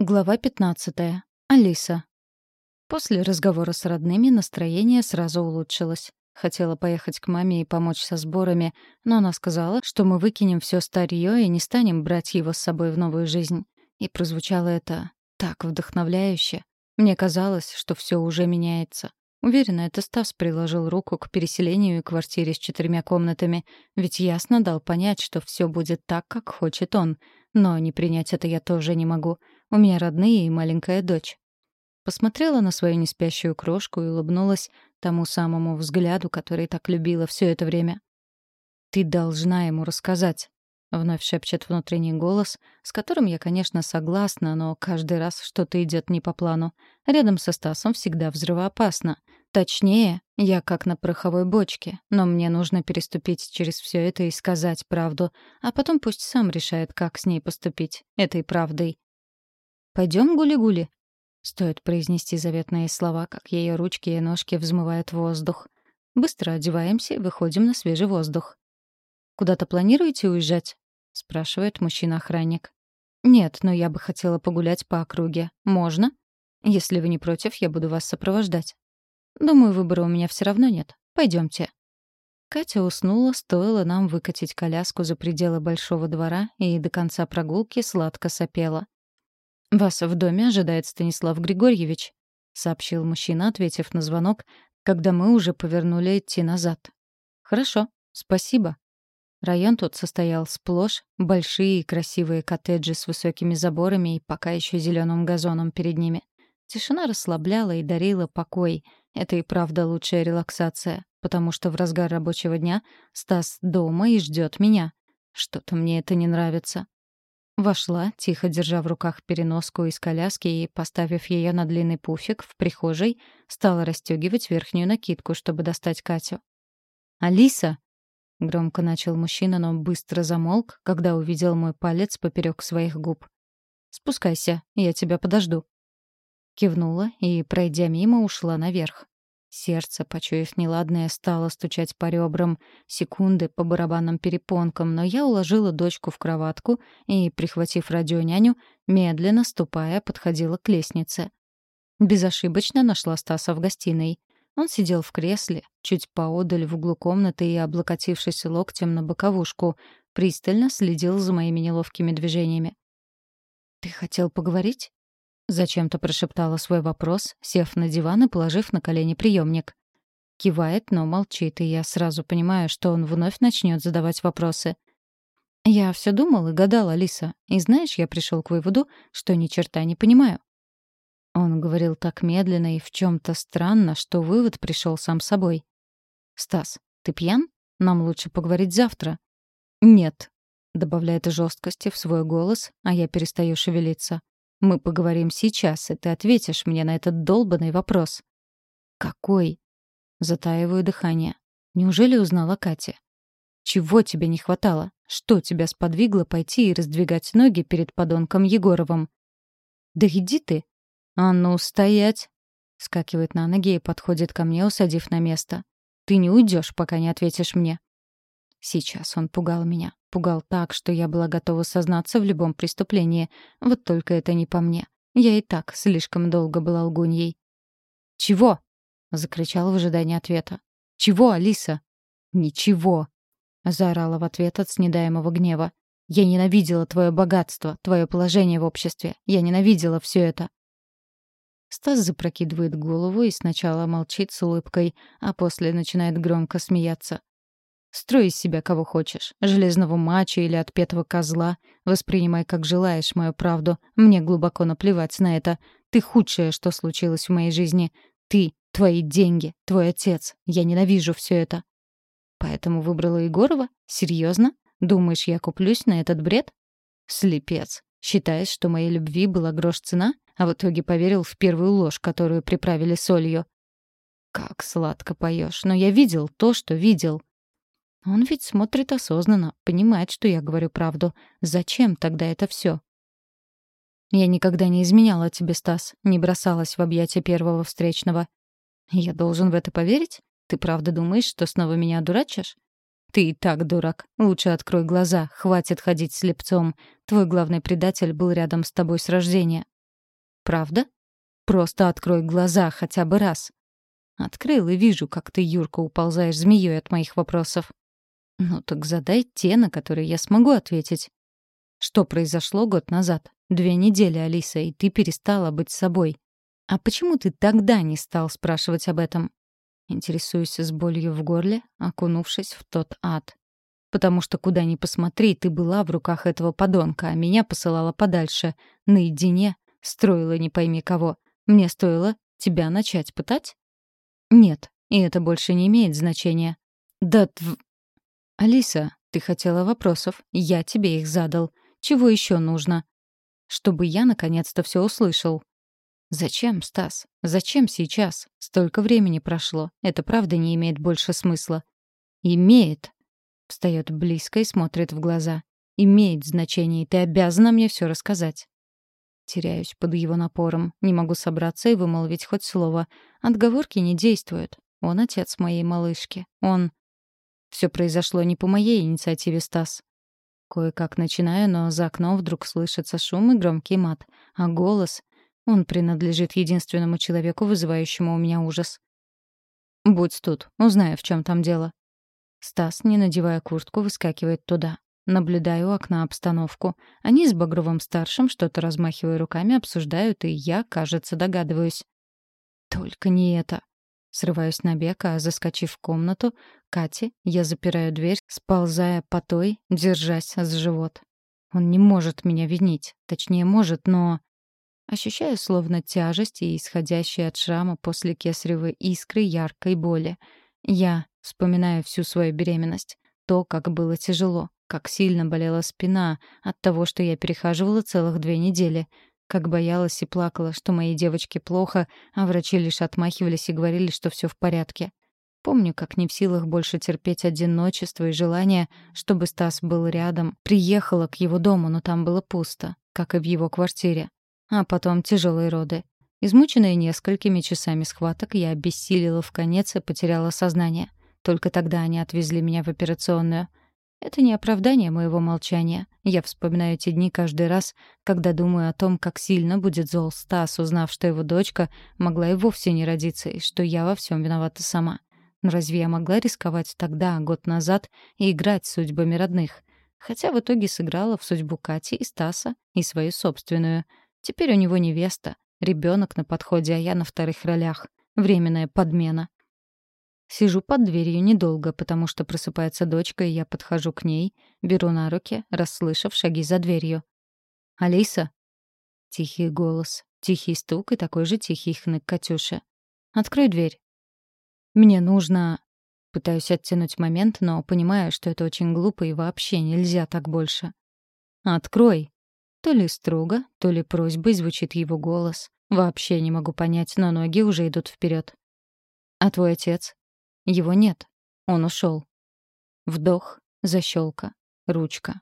Глава 15. Алиса. После разговора с родными настроение сразу улучшилось. Хотела поехать к маме и помочь со сборами, но она сказала, что мы выкинем все старье и не станем брать его с собой в новую жизнь. И прозвучало это так вдохновляюще. Мне казалось, что все уже меняется. Уверена, это Стас приложил руку к переселению и квартире с четырьмя комнатами, ведь ясно дал понять, что все будет так, как хочет он. Но не принять это я тоже не могу — у меня родные и маленькая дочь. Посмотрела на свою неспящую крошку и улыбнулась тому самому взгляду, который так любила все это время. «Ты должна ему рассказать», — вновь шепчет внутренний голос, с которым я, конечно, согласна, но каждый раз что-то идет не по плану. Рядом со Стасом всегда взрывоопасно. Точнее, я как на пороховой бочке, но мне нужно переступить через все это и сказать правду, а потом пусть сам решает, как с ней поступить, этой правдой. Пойдем гули-гули?» Стоит произнести заветные слова, как ее ручки и ножки взмывают воздух. Быстро одеваемся и выходим на свежий воздух. «Куда-то планируете уезжать?» — спрашивает мужчина-охранник. «Нет, но я бы хотела погулять по округе. Можно? Если вы не против, я буду вас сопровождать. Думаю, выбора у меня все равно нет. Пойдемте. Катя уснула, стоило нам выкатить коляску за пределы большого двора и до конца прогулки сладко сопела. «Вас в доме ожидает Станислав Григорьевич», — сообщил мужчина, ответив на звонок, когда мы уже повернули идти назад. «Хорошо, спасибо». Район тут состоял сплошь большие и красивые коттеджи с высокими заборами и пока еще зеленым газоном перед ними. Тишина расслабляла и дарила покой. Это и правда лучшая релаксация, потому что в разгар рабочего дня Стас дома и ждет меня. Что-то мне это не нравится. Вошла, тихо держа в руках переноску из коляски и, поставив ее на длинный пуфик в прихожей, стала расстегивать верхнюю накидку, чтобы достать Катю. «Алиса!» — громко начал мужчина, но быстро замолк, когда увидел мой палец поперек своих губ. «Спускайся, я тебя подожду». Кивнула и, пройдя мимо, ушла наверх. Сердце, почуяв неладное, стало стучать по ребрам, секунды по барабанным перепонкам, но я уложила дочку в кроватку и, прихватив радионяню, медленно, ступая, подходила к лестнице. Безошибочно нашла Стаса в гостиной. Он сидел в кресле, чуть поодаль в углу комнаты и, облокотившись локтем на боковушку, пристально следил за моими неловкими движениями. «Ты хотел поговорить?» Зачем-то прошептала свой вопрос, сев на диван и положив на колени приемник. Кивает, но молчит, и я сразу понимаю, что он вновь начнет задавать вопросы. Я все думал и гадал, Алиса, и знаешь, я пришел к выводу, что ни черта не понимаю. Он говорил так медленно и в чем-то странно, что вывод пришел сам собой. «Стас, ты пьян? Нам лучше поговорить завтра». «Нет», — добавляет жесткости в свой голос, а я перестаю шевелиться. Мы поговорим сейчас, и ты ответишь мне на этот долбанный вопрос. Какой? Затаиваю дыхание. Неужели узнала Катя? Чего тебе не хватало? Что тебя сподвигло пойти и раздвигать ноги перед подонком Егоровым? Да иди ты. А ну, стоять. Скакивает на ноги и подходит ко мне, усадив на место. Ты не уйдешь, пока не ответишь мне. Сейчас он пугал меня. Пугал так, что я была готова сознаться в любом преступлении. Вот только это не по мне. Я и так слишком долго была лгуньей. «Чего?» — закричала в ожидании ответа. «Чего, Алиса?» «Ничего!» — заорала в ответ от снедаемого гнева. «Я ненавидела твое богатство, твое положение в обществе. Я ненавидела все это». Стас запрокидывает голову и сначала молчит с улыбкой, а после начинает громко смеяться. Строй из себя кого хочешь. Железного мачо или отпетого козла. Воспринимай как желаешь мою правду. Мне глубоко наплевать на это. Ты худшее, что случилось в моей жизни. Ты, твои деньги, твой отец. Я ненавижу все это. Поэтому выбрала Егорова? Серьезно? Думаешь, я куплюсь на этот бред? Слепец. Считаешь, что моей любви была грош цена, а в итоге поверил в первую ложь, которую приправили солью. Как сладко поешь. Но я видел то, что видел. Он ведь смотрит осознанно, понимает, что я говорю правду. Зачем тогда это все? Я никогда не изменяла тебе, Стас, не бросалась в объятия первого встречного. Я должен в это поверить? Ты правда думаешь, что снова меня дурачишь? Ты и так дурак. Лучше открой глаза, хватит ходить слепцом. Твой главный предатель был рядом с тобой с рождения. правда? Просто открой глаза хотя бы раз. Открыл и вижу, как ты, Юрка, уползаешь змеей от моих вопросов. Ну так задай те, на которые я смогу ответить. Что произошло год назад? Две недели, Алиса, и ты перестала быть собой. А почему ты тогда не стал спрашивать об этом? Интересуюсь с болью в горле, окунувшись в тот ад. Потому что куда ни посмотри, ты была в руках этого подонка, а меня посылала подальше, наедине, строила не пойми кого. Мне стоило тебя начать пытать? Нет, и это больше не имеет значения. Да тв... Алиса, ты хотела вопросов, я тебе их задал. Чего еще нужно? Чтобы я наконец-то все услышал. Зачем, Стас? Зачем сейчас? Столько времени прошло. Это правда не имеет больше смысла. Имеет. Встает близко и смотрит в глаза. Имеет значение, и ты обязана мне все рассказать. Теряюсь под его напором. Не могу собраться и вымолвить хоть слово. Отговорки не действуют. Он отец моей малышки. Он... Все произошло не по моей инициативе, Стас. Кое-как начинаю, но за окном вдруг слышится шум и громкий мат. А голос... Он принадлежит единственному человеку, вызывающему у меня ужас. «Будь тут, узнаю, в чем там дело». Стас, не надевая куртку, выскакивает туда. Наблюдаю у окна обстановку. Они с Багровым-старшим, что-то размахивая руками, обсуждают, и я, кажется, догадываюсь. Только не это. Срываюсь на бег, а, заскочив в комнату, Кате, я запираю дверь, сползая по той, держась за живот. Он не может меня винить. Точнее, может, но... Ощущаю словно тяжесть и исходящие от шрама после кесаревой искры яркой боли. Я вспоминаю всю свою беременность. То, как было тяжело. Как сильно болела спина от того, что я перехаживала целых две недели. Как боялась и плакала, что моей девочке плохо, а врачи лишь отмахивались и говорили, что все в порядке. Помню, как не в силах больше терпеть одиночество и желание, чтобы Стас был рядом. Приехала к его дому, но там было пусто, как и в его квартире. А потом тяжелые роды. Измученная несколькими часами схваток, я обессилила в конец и потеряла сознание. Только тогда они отвезли меня в операционную. Это не оправдание моего молчания. Я вспоминаю эти дни каждый раз, когда думаю о том, как сильно будет зол Стас, узнав, что его дочка могла и вовсе не родиться, и что я во всем виновата сама. Но разве я могла рисковать тогда, год назад, и играть судьбами родных? Хотя в итоге сыграла в судьбу Кати и Стаса, и свою собственную. Теперь у него невеста, ребенок на подходе, а я на вторых ролях. Временная подмена. Сижу под дверью недолго, потому что просыпается дочка, и я подхожу к ней, беру на руки, расслышав шаги за дверью. «Алиса?» Тихий голос, тихий стук и такой же тихий хнык Катюши. «Открой дверь». «Мне нужно...» Пытаюсь оттянуть момент, но понимаю, что это очень глупо и вообще нельзя так больше. «Открой!» То ли строго, то ли просьбой звучит его голос. Вообще не могу понять, но ноги уже идут вперед. «А твой отец?» Его нет. Он ушел. Вдох, защелка, ручка.